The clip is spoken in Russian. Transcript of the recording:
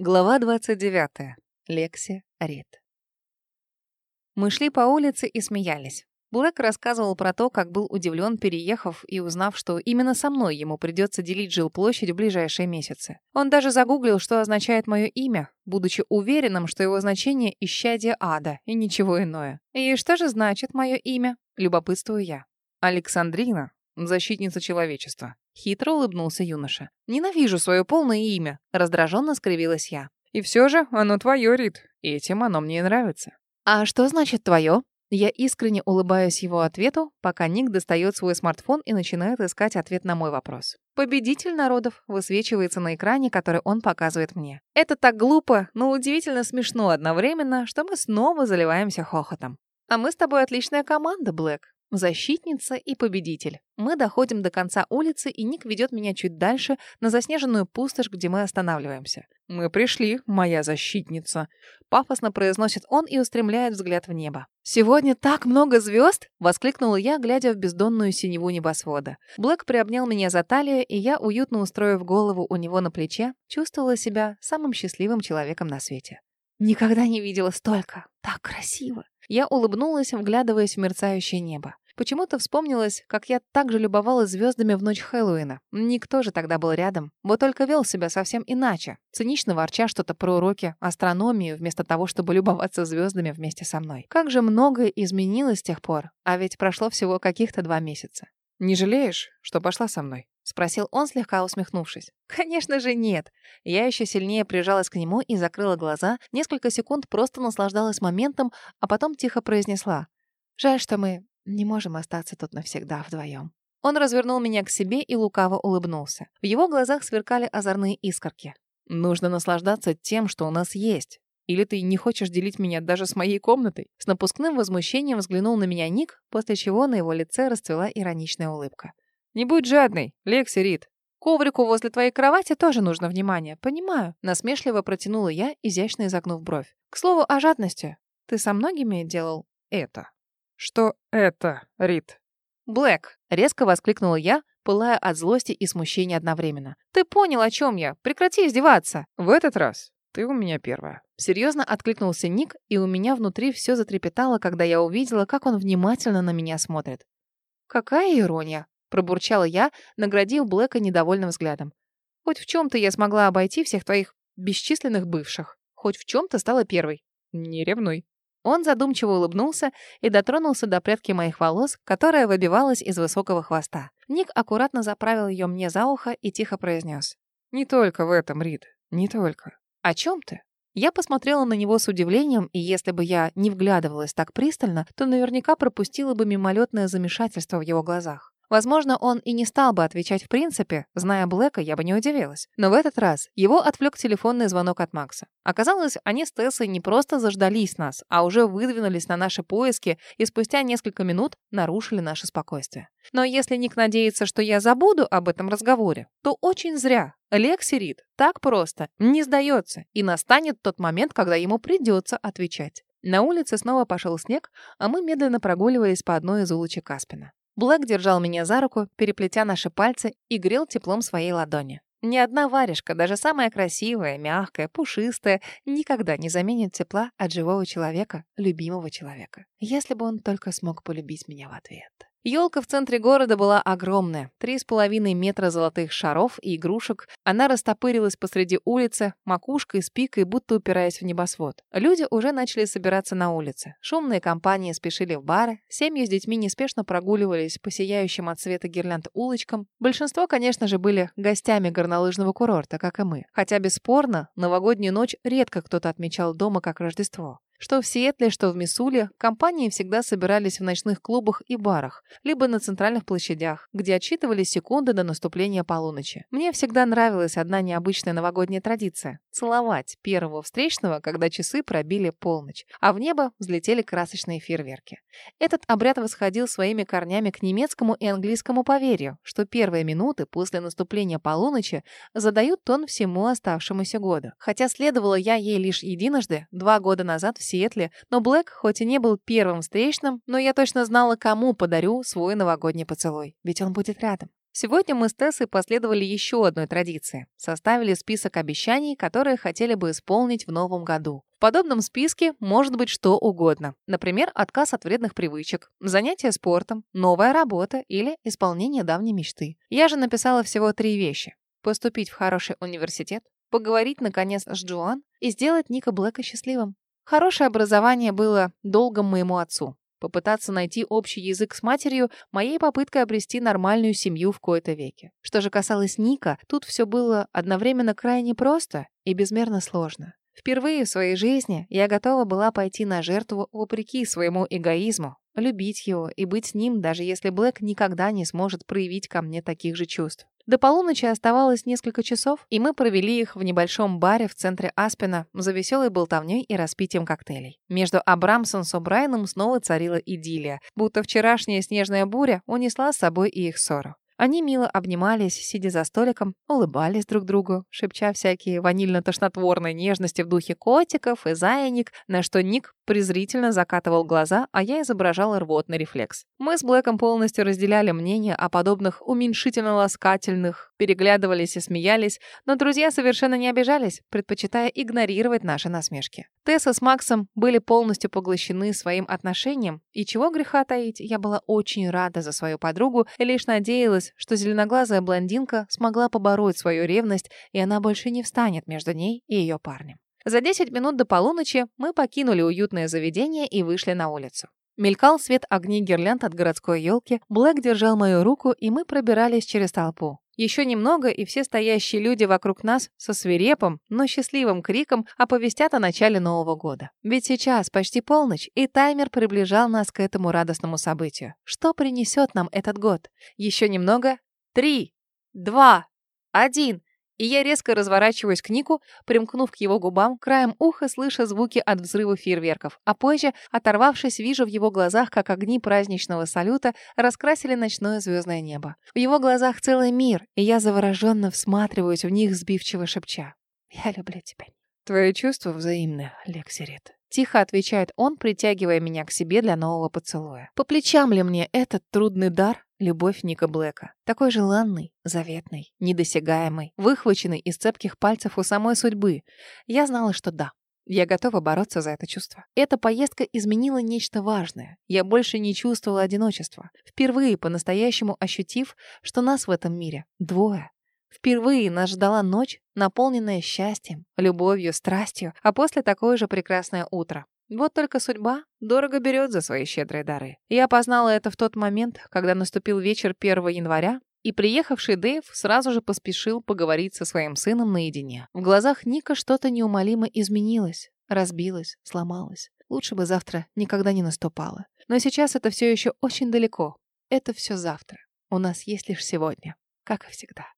Глава 29. Лекси Рид. Мы шли по улице и смеялись. Блэк рассказывал про то, как был удивлен, переехав и узнав, что именно со мной ему придется делить жилплощадь в ближайшие месяцы. Он даже загуглил, что означает мое имя, будучи уверенным, что его значение — исчадие ада и ничего иное. «И что же значит мое имя?» — любопытствую я. «Александрина, защитница человечества», — хитро улыбнулся юноша. «Ненавижу свое полное имя», — раздраженно скривилась я. «И все же оно твое, Рит, этим оно мне нравится». «А что значит твое?» Я искренне улыбаюсь его ответу, пока Ник достает свой смартфон и начинает искать ответ на мой вопрос. Победитель народов высвечивается на экране, который он показывает мне. Это так глупо, но удивительно смешно одновременно, что мы снова заливаемся хохотом. А мы с тобой отличная команда, Блэк. Защитница и победитель. Мы доходим до конца улицы, и Ник ведет меня чуть дальше, на заснеженную пустошь, где мы останавливаемся. «Мы пришли, моя защитница», — пафосно произносит он и устремляет взгляд в небо. «Сегодня так много звезд!» — воскликнула я, глядя в бездонную синеву небосвода. Блэк приобнял меня за талию, и я, уютно устроив голову у него на плече, чувствовала себя самым счастливым человеком на свете. Никогда не видела столько. Так красиво. Я улыбнулась, вглядываясь в мерцающее небо. Почему-то вспомнилось, как я также любовалась звездами в ночь Хэллоуина. Никто же тогда был рядом. Вот только вел себя совсем иначе. Цинично ворча что-то про уроки, астрономию, вместо того, чтобы любоваться звездами вместе со мной. Как же многое изменилось с тех пор, а ведь прошло всего каких-то два месяца. «Не жалеешь, что пошла со мной?» — спросил он, слегка усмехнувшись. «Конечно же нет!» Я еще сильнее прижалась к нему и закрыла глаза, несколько секунд просто наслаждалась моментом, а потом тихо произнесла. «Жаль, что мы не можем остаться тут навсегда вдвоем». Он развернул меня к себе и лукаво улыбнулся. В его глазах сверкали озорные искорки. «Нужно наслаждаться тем, что у нас есть. Или ты не хочешь делить меня даже с моей комнатой?» С напускным возмущением взглянул на меня Ник, после чего на его лице расцвела ироничная улыбка. «Не будь жадной, Лекси Рид. Коврику возле твоей кровати тоже нужно внимание, понимаю. Насмешливо протянула я, изящно изогнув бровь. К слову о жадности. Ты со многими делал это? Что это, Рит? Блэк, резко воскликнула я, пылая от злости и смущения одновременно. Ты понял, о чем я? Прекрати издеваться. В этот раз ты у меня первая. Серьезно откликнулся Ник, и у меня внутри все затрепетало, когда я увидела, как он внимательно на меня смотрит. Какая ирония. Пробурчала я, наградив Блэка недовольным взглядом. Хоть в чем-то я смогла обойти всех твоих бесчисленных бывших. Хоть в чем-то стала первой. Не ревнуй. Он задумчиво улыбнулся и дотронулся до прядки моих волос, которая выбивалась из высокого хвоста. Ник аккуратно заправил ее мне за ухо и тихо произнес. «Не только в этом, Рид, не только». «О чем ты?» Я посмотрела на него с удивлением, и если бы я не вглядывалась так пристально, то наверняка пропустила бы мимолетное замешательство в его глазах. Возможно, он и не стал бы отвечать в принципе. Зная Блэка, я бы не удивилась. Но в этот раз его отвлек телефонный звонок от Макса. Оказалось, они с Тессой не просто заждались нас, а уже выдвинулись на наши поиски и спустя несколько минут нарушили наше спокойствие. Но если Ник надеется, что я забуду об этом разговоре, то очень зря. Лекси Рид так просто не сдается, и настанет тот момент, когда ему придется отвечать. На улице снова пошел снег, а мы медленно прогуливались по одной из улочек Аспина. Блэк держал меня за руку, переплетя наши пальцы, и грел теплом своей ладони. Ни одна варежка, даже самая красивая, мягкая, пушистая, никогда не заменит тепла от живого человека, любимого человека. Если бы он только смог полюбить меня в ответ. Елка в центре города была огромная. Три с половиной метра золотых шаров и игрушек. Она растопырилась посреди улицы, макушкой с пикой, будто упираясь в небосвод. Люди уже начали собираться на улице. Шумные компании спешили в бары. Семьи с детьми неспешно прогуливались по сияющим от света гирлянд улочкам. Большинство, конечно же, были гостями горнолыжного курорта, как и мы. Хотя, бесспорно, новогоднюю ночь редко кто-то отмечал дома как Рождество. Что в Сиэтле, что в Миссуле, компании всегда собирались в ночных клубах и барах, либо на центральных площадях, где отсчитывались секунды до наступления полуночи. Мне всегда нравилась одна необычная новогодняя традиция – целовать первого встречного, когда часы пробили полночь, а в небо взлетели красочные фейерверки. Этот обряд восходил своими корнями к немецкому и английскому поверью, что первые минуты после наступления полуночи задают тон всему оставшемуся году. Хотя следовала я ей лишь единожды, два года назад в Сиэтле, но Блэк хоть и не был первым встречным, но я точно знала, кому подарю свой новогодний поцелуй, ведь он будет рядом. Сегодня мы с Тессой последовали еще одной традиции. Составили список обещаний, которые хотели бы исполнить в новом году. В подобном списке может быть что угодно. Например, отказ от вредных привычек, занятие спортом, новая работа или исполнение давней мечты. Я же написала всего три вещи. Поступить в хороший университет, поговорить, наконец, с Джоан и сделать Ника Блэка счастливым. Хорошее образование было долгом моему отцу. Попытаться найти общий язык с матерью – моей попыткой обрести нормальную семью в кои-то веке. Что же касалось Ника, тут все было одновременно крайне просто и безмерно сложно. Впервые в своей жизни я готова была пойти на жертву вопреки своему эгоизму, любить его и быть с ним, даже если Блэк никогда не сможет проявить ко мне таких же чувств. До полуночи оставалось несколько часов, и мы провели их в небольшом баре в центре Аспена за веселой болтовней и распитием коктейлей. Между Абрамсон с О'Брайеном снова царила идиллия, будто вчерашняя снежная буря унесла с собой и их ссору. Они мило обнимались, сидя за столиком, улыбались друг другу, шепча всякие ванильно-тошнотворные нежности в духе котиков и заяник, на что Ник презрительно закатывал глаза, а я изображала рвотный рефлекс. Мы с Блэком полностью разделяли мнение о подобных уменьшительно-ласкательных, переглядывались и смеялись, но друзья совершенно не обижались, предпочитая игнорировать наши насмешки. Тесса с Максом были полностью поглощены своим отношением, и чего греха таить, я была очень рада за свою подругу и лишь надеялась, что зеленоглазая блондинка смогла побороть свою ревность, и она больше не встанет между ней и ее парнем. За 10 минут до полуночи мы покинули уютное заведение и вышли на улицу. Мелькал свет огней гирлянд от городской елки, Блэк держал мою руку, и мы пробирались через толпу. Еще немного, и все стоящие люди вокруг нас со свирепым, но счастливым криком оповестят о начале Нового года. Ведь сейчас почти полночь, и таймер приближал нас к этому радостному событию. Что принесет нам этот год? Еще немного. Три, два, один. И я резко разворачиваюсь к Нику, примкнув к его губам, краем уха слыша звуки от взрыва фейерверков, а позже, оторвавшись, вижу в его глазах, как огни праздничного салюта раскрасили ночное звездное небо. В его глазах целый мир, и я завороженно всматриваюсь в них, сбивчиво шепча. «Я люблю тебя». «Твои чувства взаимны, Лексирит», Тихо отвечает он, притягивая меня к себе для нового поцелуя. По плечам ли мне этот трудный дар? Любовь Ника Блэка. Такой желанный, заветный, недосягаемый, выхваченный из цепких пальцев у самой судьбы. Я знала, что да. Я готова бороться за это чувство. Эта поездка изменила нечто важное. Я больше не чувствовала одиночества. Впервые по-настоящему ощутив, что нас в этом мире двое. Впервые нас ждала ночь, наполненная счастьем, любовью, страстью, а после такое же прекрасное утро. Вот только судьба дорого берет за свои щедрые дары. Я познала это в тот момент, когда наступил вечер 1 января, и приехавший Дэйв сразу же поспешил поговорить со своим сыном наедине. В глазах Ника что-то неумолимо изменилось, разбилось, сломалось. Лучше бы завтра никогда не наступало. Но сейчас это все еще очень далеко. Это все завтра. У нас есть лишь сегодня, как и всегда.